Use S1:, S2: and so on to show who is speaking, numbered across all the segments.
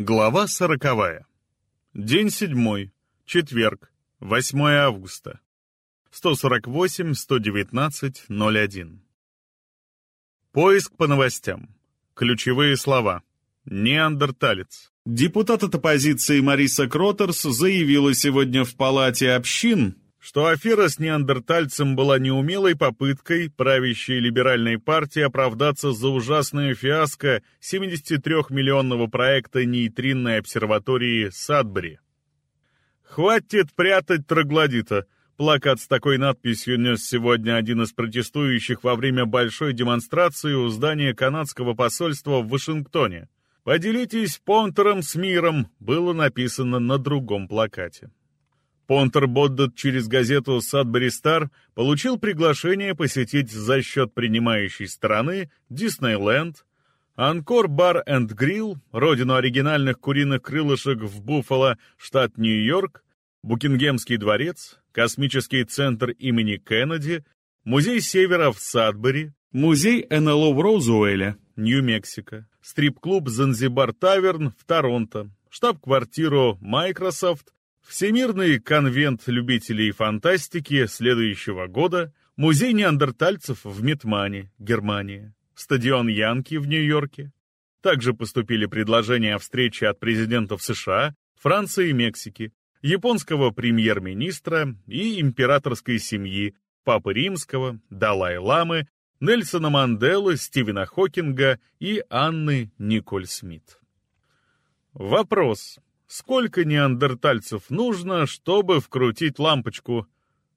S1: Глава сороковая. День седьмой. Четверг. 8 августа. 148-119-01. Поиск по новостям. Ключевые слова. Неандерталец. Депутат от оппозиции Мариса Кротерс заявила сегодня в Палате общин, что афера с неандертальцем была неумелой попыткой правящей либеральной партии оправдаться за ужасную фиаско 73-миллионного проекта нейтринной обсерватории Садбери. «Хватит прятать троглодита!» Плакат с такой надписью нес сегодня один из протестующих во время большой демонстрации у здания канадского посольства в Вашингтоне. «Поделитесь понтером с миром» было написано на другом плакате. Понтер Боддет через газету «Садбери Стар» получил приглашение посетить за счет принимающей стороны Диснейленд, Анкор Бар энд Грилл, родину оригинальных куриных крылышек в Буффало, штат Нью-Йорк, Букингемский дворец, Космический центр имени Кеннеди, Музей Севера в Садбери, Музей НЛО в Розуэле, Нью-Мексико, стрип-клуб «Занзибар Таверн» в Торонто, штаб-квартиру Microsoft Всемирный конвент любителей фантастики следующего года, музей неандертальцев в Метмане, Германия, стадион Янки в Нью-Йорке. Также поступили предложения о встрече от президентов США, Франции и Мексики, японского премьер-министра и императорской семьи, Папы Римского, Далай-Ламы, Нельсона Манделы, Стивена Хокинга и Анны Николь Смит. Вопрос. Сколько неандертальцев нужно, чтобы вкрутить лампочку?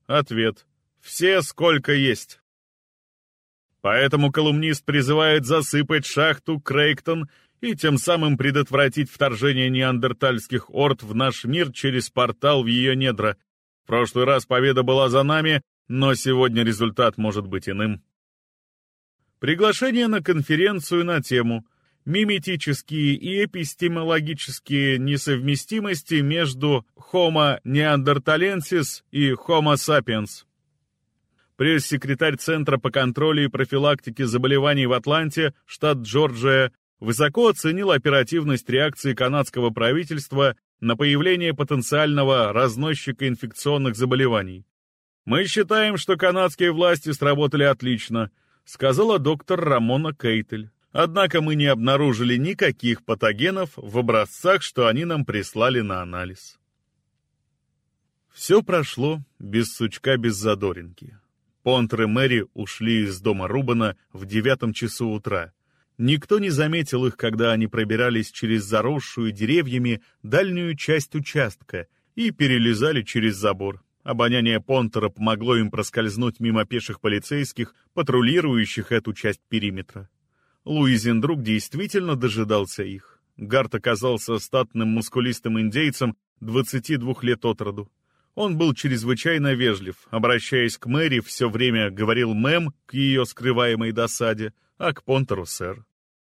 S1: Ответ. Все, сколько есть. Поэтому колумнист призывает засыпать шахту Крейктон и тем самым предотвратить вторжение неандертальских орд в наш мир через портал в ее недра. В прошлый раз победа была за нами, но сегодня результат может быть иным. Приглашение на конференцию на тему миметические и эпистемологические несовместимости между Homo neanderthalensis и Homo sapiens. Пресс-секретарь Центра по контролю и профилактике заболеваний в Атланте, штат Джорджия, высоко оценил оперативность реакции канадского правительства на появление потенциального разносчика инфекционных заболеваний. «Мы считаем, что канадские власти сработали отлично», сказала доктор Рамона Кейтель. Однако мы не обнаружили никаких патогенов в образцах, что они нам прислали на анализ. Все прошло без сучка, без задоринки. Понтер и Мэри ушли из дома Рубана в девятом часу утра. Никто не заметил их, когда они пробирались через заросшую деревьями дальнюю часть участка и перелезали через забор. Обоняние Понтера помогло им проскользнуть мимо пеших полицейских, патрулирующих эту часть периметра. Луизин друг действительно дожидался их. Гарт оказался статным мускулистым индейцем 22 лет от роду. Он был чрезвычайно вежлив, обращаясь к Мэри, все время говорил мэм к ее скрываемой досаде, а к Понтеру сэр.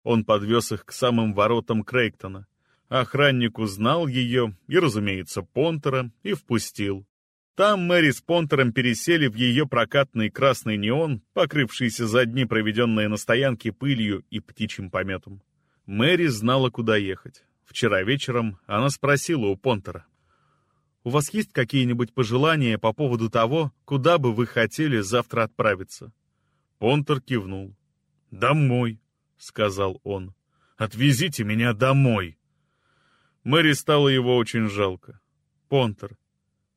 S1: Он подвез их к самым воротам Крейгтона. Охранник узнал ее и, разумеется, Понтера, и впустил. Там Мэри с Понтером пересели в ее прокатный красный неон, покрывшийся за дни, проведенные на стоянке пылью и птичьим пометом. Мэри знала, куда ехать. Вчера вечером она спросила у Понтера. «У вас есть какие-нибудь пожелания по поводу того, куда бы вы хотели завтра отправиться?» Понтер кивнул. «Домой», — сказал он. «Отвезите меня домой». Мэри стало его очень жалко. «Понтер,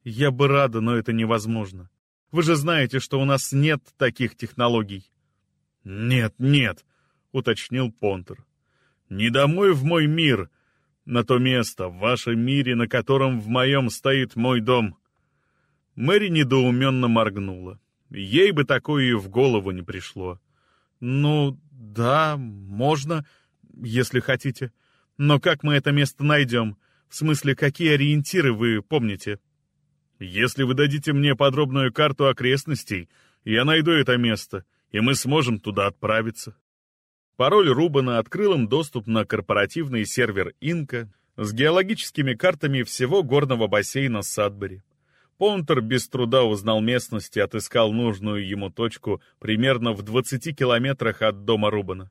S1: я бы рада, но это невозможно. Вы же знаете, что у нас нет таких технологий. Нет, нет, уточнил Понтер. Не домой в мой мир, на то место, в вашем мире, на котором в моем стоит мой дом. Мэри недоуменно моргнула. Ей бы такое и в голову не пришло. Ну, да, можно, если хотите. Но как мы это место найдем? В смысле, какие ориентиры вы помните? Если вы дадите мне подробную карту окрестностей, я найду это место, и мы сможем туда отправиться. Пароль Рубана открыл им доступ на корпоративный сервер Инка с геологическими картами всего горного бассейна Садбери. Понтер без труда узнал местность и отыскал нужную ему точку примерно в 20 километрах от дома Рубана.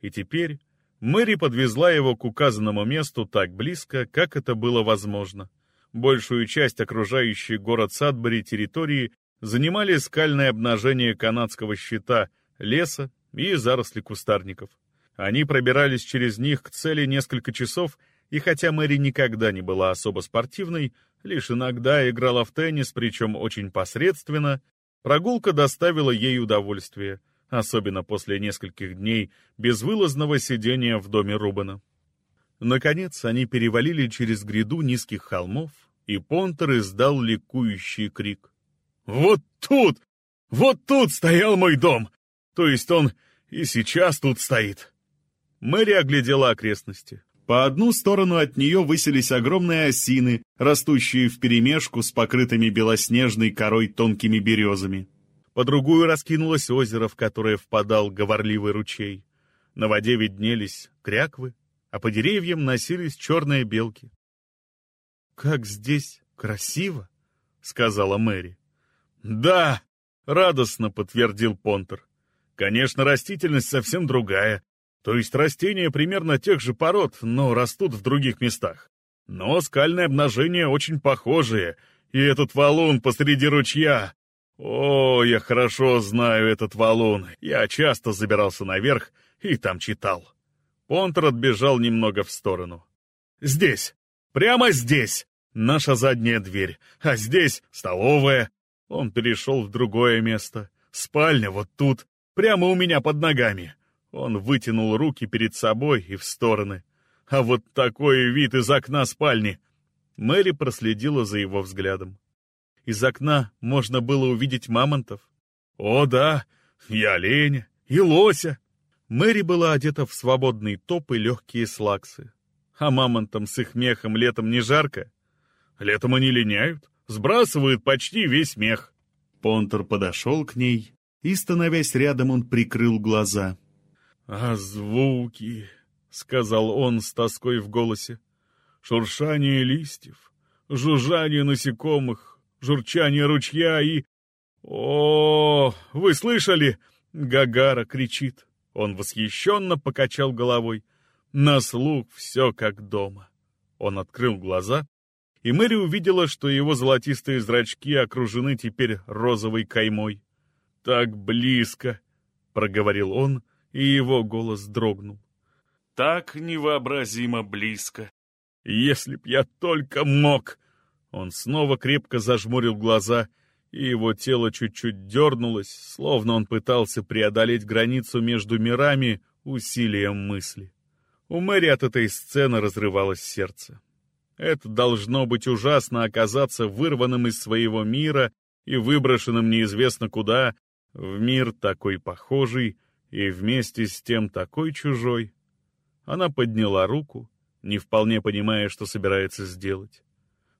S1: И теперь Мэри подвезла его к указанному месту так близко, как это было возможно. Большую часть окружающей город Садбери территории занимали скальное обнажение канадского щита, леса и заросли кустарников. Они пробирались через них к цели несколько часов, и хотя Мэри никогда не была особо спортивной, лишь иногда играла в теннис, причем очень посредственно, прогулка доставила ей удовольствие, особенно после нескольких дней безвылазного сидения в доме Рубана. Наконец они перевалили через гряду низких холмов, и Понтер издал ликующий крик. «Вот тут! Вот тут стоял мой дом! То есть он и сейчас тут стоит!» Мэри оглядела окрестности. По одну сторону от нее высились огромные осины, растущие вперемешку с покрытыми белоснежной корой тонкими березами. По другую раскинулось озеро, в которое впадал говорливый ручей. На воде виднелись кряквы, а по деревьям носились черные белки. «Как здесь красиво!» — сказала Мэри. «Да!» — радостно подтвердил Понтер. «Конечно, растительность совсем другая, то есть растения примерно тех же пород, но растут в других местах. Но скальные обнажения очень похожие, и этот валун посреди ручья. О, я хорошо знаю этот валун. Я часто забирался наверх и там читал. Понтер отбежал немного в сторону. «Здесь! Прямо здесь! Наша задняя дверь, а здесь столовая!» Он перешел в другое место. «Спальня вот тут, прямо у меня под ногами. Он вытянул руки перед собой и в стороны. А вот такой вид из окна спальни! Мэри проследила за его взглядом. Из окна можно было увидеть мамонтов. О да, и оленя, и лося. Мэри была одета в свободный топ и легкие слаксы. А мамонтам с их мехом летом не жарко. Летом они линяют, сбрасывают почти весь мех. Понтер подошел к ней, и, становясь рядом, он прикрыл глаза. «А звуки!» — сказал он с тоской в голосе. «Шуршание листьев, жужжание насекомых, журчание ручья и... О, вы слышали?» — Гагара кричит. Он восхищенно покачал головой. На слух все как дома. Он открыл глаза, и Мэри увидела, что его золотистые зрачки окружены теперь розовой каймой. «Так близко!» — проговорил он, — и его голос дрогнул. «Так невообразимо близко! Если б я только мог!» Он снова крепко зажмурил глаза, и его тело чуть-чуть дернулось, словно он пытался преодолеть границу между мирами усилием мысли. У Мэри от этой сцены разрывалось сердце. Это должно быть ужасно оказаться вырванным из своего мира и выброшенным неизвестно куда, в мир такой похожий, и вместе с тем такой чужой. Она подняла руку, не вполне понимая, что собирается сделать.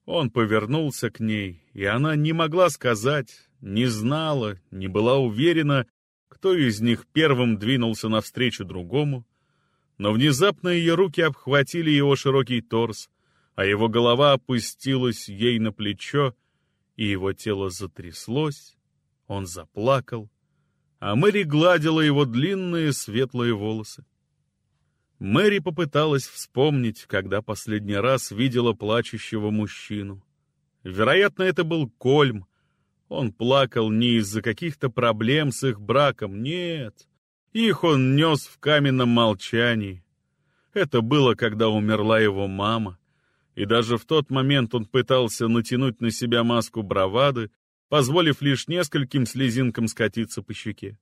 S1: Он повернулся к ней, и она не могла сказать, не знала, не была уверена, кто из них первым двинулся навстречу другому, но внезапно ее руки обхватили его широкий торс, а его голова опустилась ей на плечо, и его тело затряслось, он заплакал, а Мэри гладила его длинные светлые волосы. Мэри попыталась вспомнить, когда последний раз видела плачущего мужчину. Вероятно, это был Кольм. Он плакал не из-за каких-то проблем с их браком, нет. Их он нес в каменном молчании. Это было, когда умерла его мама. И даже в тот момент он пытался натянуть на себя маску бравады, позволив лишь нескольким слезинкам скатиться по щеке.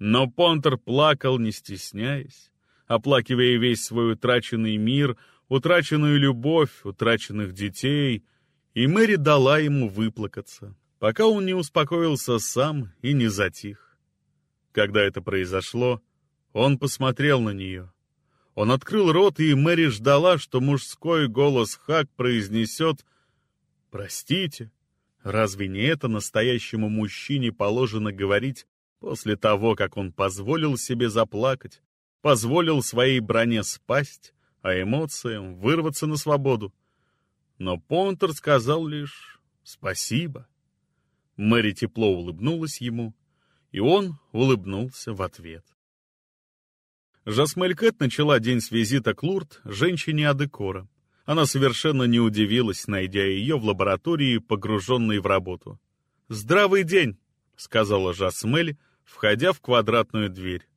S1: Но Понтер плакал, не стесняясь, оплакивая весь свой утраченный мир, утраченную любовь, утраченных детей, и Мэри дала ему выплакаться, пока он не успокоился сам и не затих. Когда это произошло, он посмотрел на нее. Он открыл рот, и Мэри ждала, что мужской голос Хак произнесет «Простите». Разве не это настоящему мужчине положено говорить после того, как он позволил себе заплакать, позволил своей броне спасть, а эмоциям вырваться на свободу? Но Понтер сказал лишь «спасибо». Мэри тепло улыбнулась ему, и он улыбнулся в ответ. Жасмель Кэт начала день с визита к Лурд, женщине Адекора. Она совершенно не удивилась, найдя ее в лаборатории, погруженной в работу. «Здравый день!» — сказала Жасмель, входя в квадратную дверь.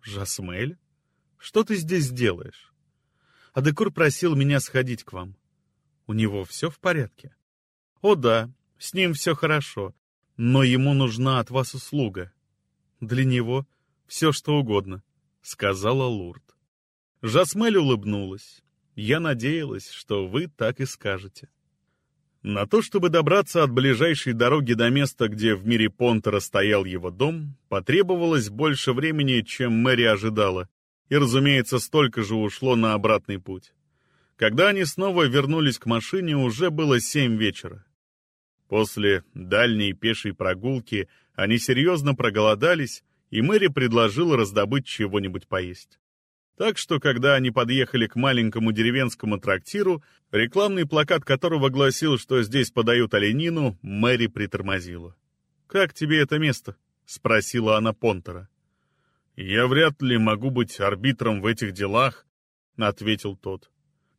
S1: «Жасмель? Что ты здесь делаешь?» Адекор просил меня сходить к вам. У него все в порядке? О да, с ним все хорошо, но ему нужна от вас услуга. Для него все что угодно, сказала Лурд. Жасмель улыбнулась. Я надеялась, что вы так и скажете. На то, чтобы добраться от ближайшей дороги до места, где в мире Понтера стоял его дом, потребовалось больше времени, чем Мэри ожидала, и, разумеется, столько же ушло на обратный путь. Когда они снова вернулись к машине, уже было семь вечера. После дальней пешей прогулки они серьезно проголодались, и Мэри предложила раздобыть чего-нибудь поесть. Так что, когда они подъехали к маленькому деревенскому трактиру, рекламный плакат которого гласил, что здесь подают оленину, Мэри притормозила. «Как тебе это место?» — спросила она Понтера. «Я вряд ли могу быть арбитром в этих делах», — ответил тот.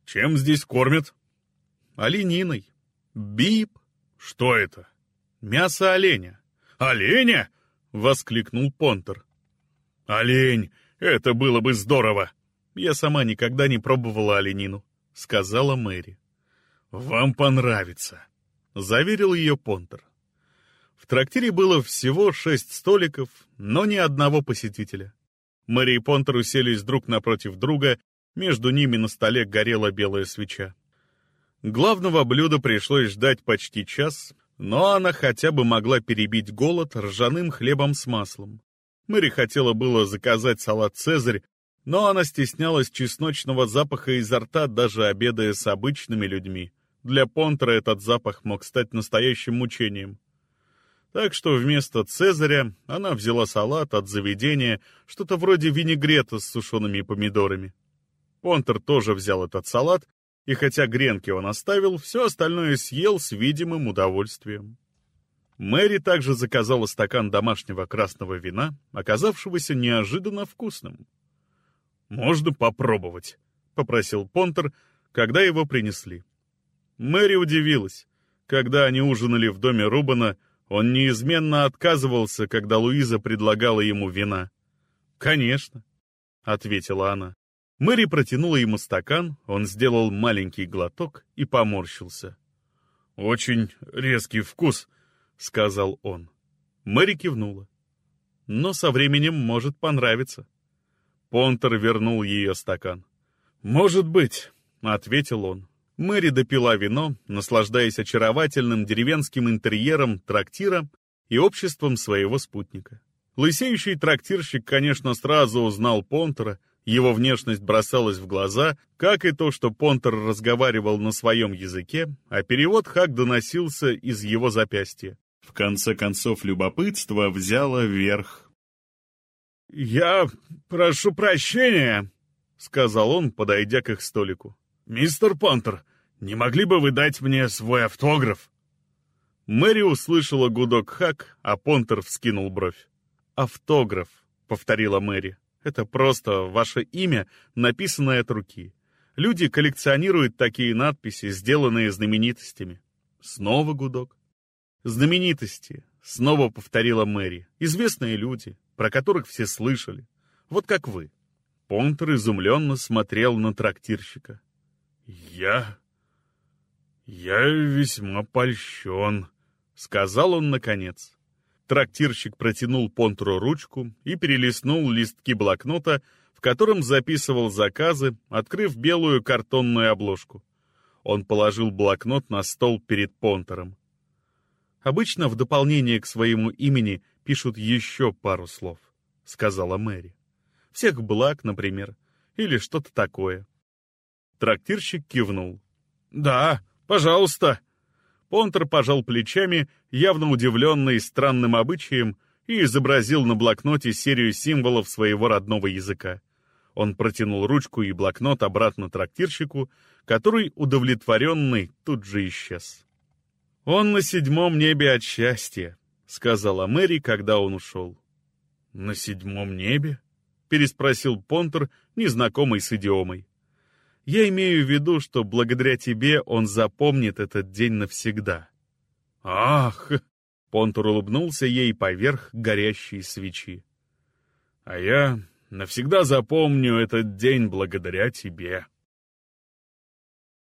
S1: «Чем здесь кормят?» «Олениной. Бип». «Что это?» «Мясо оленя». «Оленя?» — воскликнул Понтер. «Олень! Это было бы здорово!» «Я сама никогда не пробовала оленину», — сказала Мэри. «Вам понравится», — заверил ее Понтер. В трактире было всего шесть столиков, но ни одного посетителя. Мэри и Понтер уселись друг напротив друга, между ними на столе горела белая свеча. Главного блюда пришлось ждать почти час, но она хотя бы могла перебить голод ржаным хлебом с маслом. Мэри хотела было заказать салат «Цезарь», но она стеснялась чесночного запаха изо рта, даже обедая с обычными людьми. Для Понтера этот запах мог стать настоящим мучением. Так что вместо «Цезаря» она взяла салат от заведения, что-то вроде винегрета с сушеными помидорами. Понтер тоже взял этот салат, и хотя гренки он оставил, все остальное съел с видимым удовольствием. Мэри также заказала стакан домашнего красного вина, оказавшегося неожиданно вкусным. «Можно попробовать», — попросил Понтер, когда его принесли. Мэри удивилась. Когда они ужинали в доме Рубана, он неизменно отказывался, когда Луиза предлагала ему вина. «Конечно», — ответила она. Мэри протянула ему стакан, он сделал маленький глоток и поморщился. «Очень резкий вкус», — сказал он. Мэри кивнула. «Но со временем может понравиться». Понтер вернул ее стакан. «Может быть», — ответил он. Мэри допила вино, наслаждаясь очаровательным деревенским интерьером трактира и обществом своего спутника. Лысеющий трактирщик, конечно, сразу узнал Понтера, его внешность бросалась в глаза, как и то, что Понтер разговаривал на своем языке, а перевод Хак доносился из его запястья. В конце концов, любопытство взяло верх. «Я прошу прощения», — сказал он, подойдя к их столику. «Мистер Понтер, не могли бы вы дать мне свой автограф?» Мэри услышала гудок Хак, а Понтер вскинул бровь. «Автограф», — повторила Мэри. «Это просто ваше имя, написанное от руки. Люди коллекционируют такие надписи, сделанные знаменитостями». Снова гудок. «Знаменитости», — снова повторила Мэри. «Известные люди, про которых все слышали. Вот как вы». Понтер изумленно смотрел на трактирщика. «Я «Я весьма польщен», — сказал он наконец. Трактирщик протянул Понтру ручку и перелистнул листки блокнота, в котором записывал заказы, открыв белую картонную обложку. Он положил блокнот на стол перед Понтером. «Обычно в дополнение к своему имени пишут еще пару слов», — сказала Мэри. «Всех благ, например, или что-то такое». Трактирщик кивнул. «Да, «Пожалуйста». Понтер пожал плечами, явно удивленный странным обычаем, и изобразил на блокноте серию символов своего родного языка. Он протянул ручку и блокнот обратно трактирщику, который, удовлетворенный, тут же исчез. «Он на седьмом небе от счастья», — сказала Мэри, когда он ушел. «На седьмом небе?» — переспросил Понтер, незнакомый с идиомой. «Я имею в виду, что благодаря тебе он запомнит этот день навсегда». «Ах!» — Понтер улыбнулся ей поверх горящей свечи. «А я навсегда запомню этот день благодаря тебе».